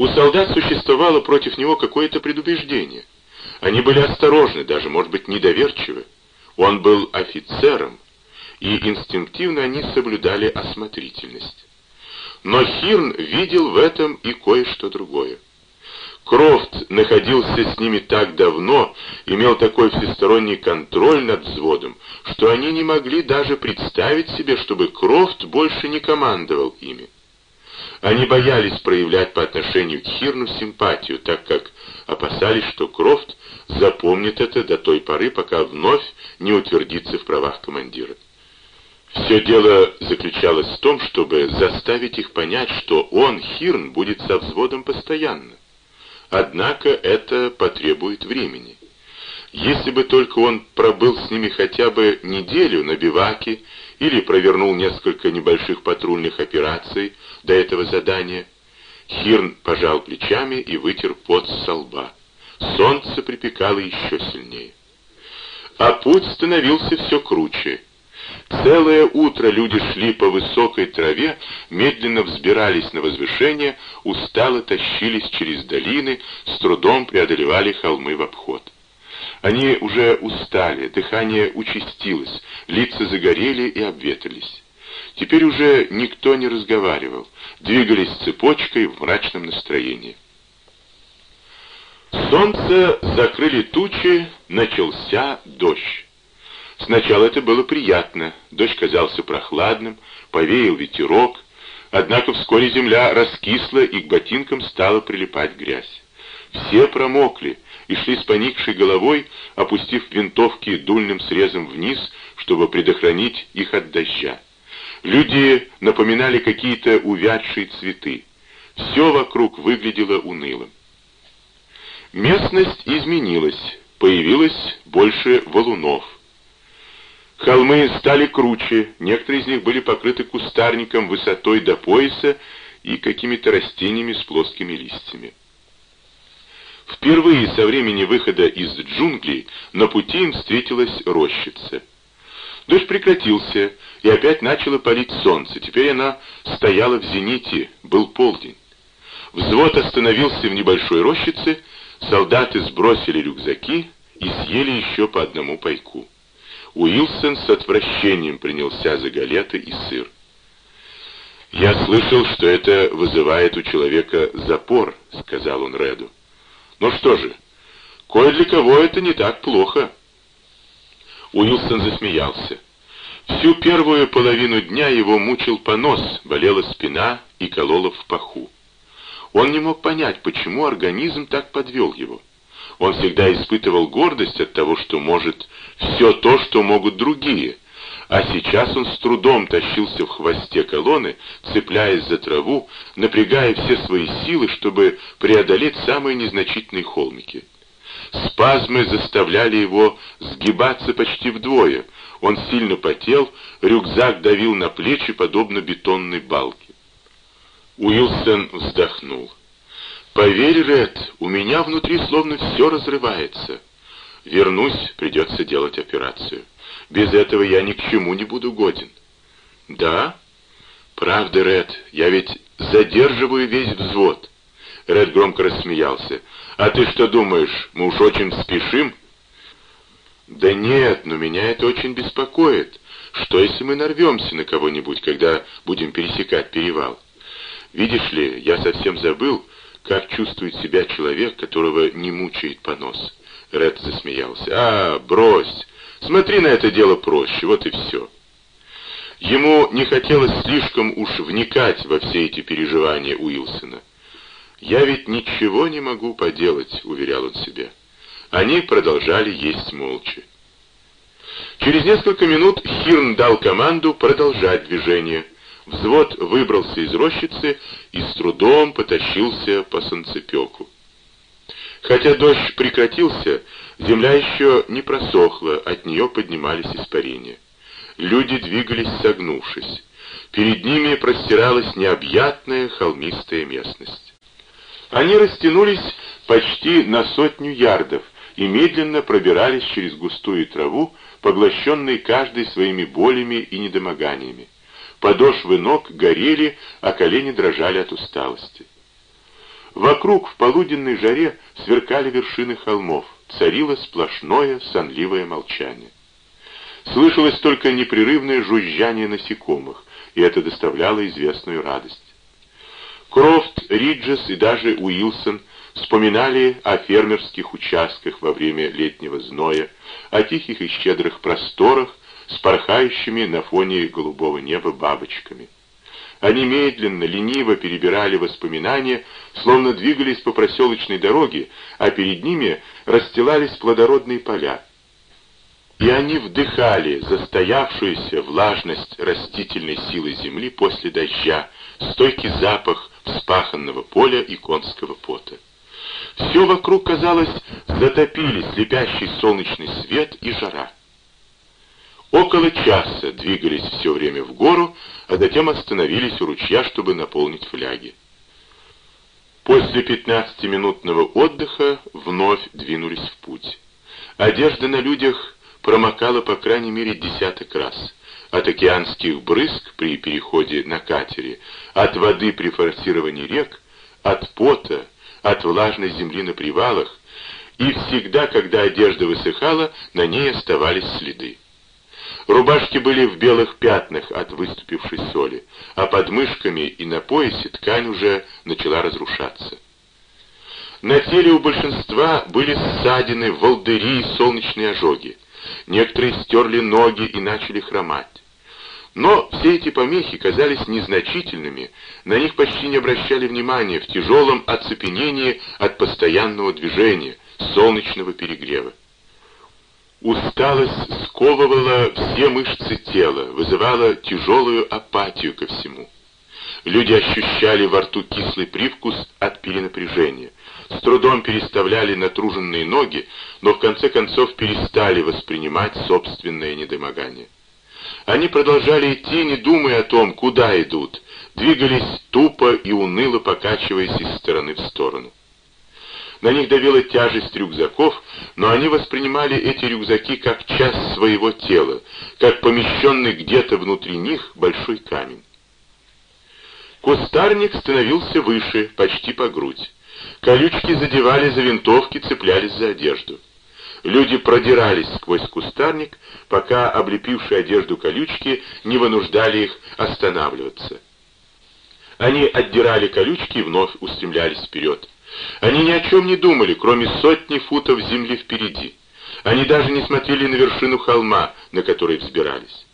У солдат существовало против него какое-то предубеждение. Они были осторожны, даже, может быть, недоверчивы. Он был офицером, и инстинктивно они соблюдали осмотрительность. Но Хирн видел в этом и кое-что другое. Крофт находился с ними так давно, имел такой всесторонний контроль над взводом, что они не могли даже представить себе, чтобы Крофт больше не командовал ими. Они боялись проявлять по отношению к Хирну симпатию, так как опасались, что Крофт запомнит это до той поры, пока вновь не утвердится в правах командира. Все дело заключалось в том, чтобы заставить их понять, что он, Хирн, будет со взводом постоянно. Однако это потребует времени. Если бы только он пробыл с ними хотя бы неделю на биваке или провернул несколько небольших патрульных операций до этого задания, Хирн пожал плечами и вытер пот со лба. Солнце припекало еще сильнее. А путь становился все круче. Целое утро люди шли по высокой траве, медленно взбирались на возвышение, устало тащились через долины, с трудом преодолевали холмы в обход. Они уже устали, дыхание участилось, лица загорели и обветрились. Теперь уже никто не разговаривал, двигались цепочкой в мрачном настроении. Солнце закрыли тучи, начался дождь. Сначала это было приятно, дождь казался прохладным, повеял ветерок, однако вскоре земля раскисла и к ботинкам стала прилипать грязь. Все промокли и шли с поникшей головой, опустив винтовки дульным срезом вниз, чтобы предохранить их от дождя. Люди напоминали какие-то увядшие цветы. Все вокруг выглядело унылым. Местность изменилась, появилось больше валунов. Холмы стали круче, некоторые из них были покрыты кустарником высотой до пояса и какими-то растениями с плоскими листьями. Впервые со времени выхода из джунглей на пути им встретилась рощица. Дождь прекратился, и опять начало палить солнце. Теперь она стояла в зените, был полдень. Взвод остановился в небольшой рощице, солдаты сбросили рюкзаки и съели еще по одному пайку. Уилсон с отвращением принялся за галеты и сыр. «Я слышал, что это вызывает у человека запор», — сказал он Реду. «Ну что же, кое для кого это не так плохо». Уилсон засмеялся. Всю первую половину дня его мучил понос, болела спина и колола в паху. Он не мог понять, почему организм так подвел его. Он всегда испытывал гордость от того, что может все то, что могут другие, а сейчас он с трудом тащился в хвосте колонны, цепляясь за траву, напрягая все свои силы, чтобы преодолеть самые незначительные холмики. Спазмы заставляли его сгибаться почти вдвое. Он сильно потел, рюкзак давил на плечи, подобно бетонной балке. Уилсон вздохнул. «Поверь, Ред, у меня внутри словно все разрывается. Вернусь, придется делать операцию. Без этого я ни к чему не буду годен». «Да? Правда, Ред, я ведь задерживаю весь взвод». Ред громко рассмеялся. «А ты что думаешь, мы уж очень спешим?» «Да нет, но меня это очень беспокоит. Что, если мы нарвемся на кого-нибудь, когда будем пересекать перевал? Видишь ли, я совсем забыл, как чувствует себя человек, которого не мучает понос. Ред засмеялся. «А, брось! Смотри на это дело проще, вот и все». Ему не хотелось слишком уж вникать во все эти переживания Уилсона. «Я ведь ничего не могу поделать», — уверял он себя. Они продолжали есть молча. Через несколько минут Хирн дал команду продолжать движение — Взвод выбрался из рощицы и с трудом потащился по солнцепеку. Хотя дождь прекратился, земля еще не просохла, от нее поднимались испарения. Люди двигались согнувшись. Перед ними простиралась необъятная холмистая местность. Они растянулись почти на сотню ярдов и медленно пробирались через густую траву, поглощенной каждой своими болями и недомоганиями. Подошвы ног горели, а колени дрожали от усталости. Вокруг в полуденной жаре сверкали вершины холмов, царило сплошное сонливое молчание. Слышалось только непрерывное жужжание насекомых, и это доставляло известную радость. Крофт, Риджес и даже Уилсон вспоминали о фермерских участках во время летнего зноя, о тихих и щедрых просторах с порхающими на фоне голубого неба бабочками. Они медленно, лениво перебирали воспоминания, словно двигались по проселочной дороге, а перед ними расстилались плодородные поля. И они вдыхали застоявшуюся влажность растительной силы земли после дождя, стойкий запах вспаханного поля и конского пота. Все вокруг, казалось, затопили слепящий солнечный свет и жара. Около часа двигались все время в гору, а затем остановились у ручья, чтобы наполнить фляги. После пятнадцатиминутного отдыха вновь двинулись в путь. Одежда на людях промокала по крайней мере десяток раз. От океанских брызг при переходе на катере, от воды при форсировании рек, от пота, от влажной земли на привалах, и всегда, когда одежда высыхала, на ней оставались следы. Рубашки были в белых пятнах от выступившей соли, а под мышками и на поясе ткань уже начала разрушаться. На теле у большинства были ссадины, волдыри и солнечные ожоги. Некоторые стерли ноги и начали хромать. Но все эти помехи казались незначительными, на них почти не обращали внимания в тяжелом оцепенении от постоянного движения, солнечного перегрева. Усталость сковывала все мышцы тела, вызывала тяжелую апатию ко всему. Люди ощущали во рту кислый привкус от перенапряжения, с трудом переставляли натруженные ноги, но в конце концов перестали воспринимать собственное недомогание. Они продолжали идти, не думая о том, куда идут, двигались тупо и уныло покачиваясь из стороны в сторону. На них давила тяжесть рюкзаков, но они воспринимали эти рюкзаки как часть своего тела, как помещенный где-то внутри них большой камень. Кустарник становился выше, почти по грудь. Колючки задевали за винтовки, цеплялись за одежду. Люди продирались сквозь кустарник, пока облепившие одежду колючки не вынуждали их останавливаться. Они отдирали колючки и вновь устремлялись вперед. Они ни о чем не думали, кроме сотни футов земли впереди. Они даже не смотрели на вершину холма, на который взбирались.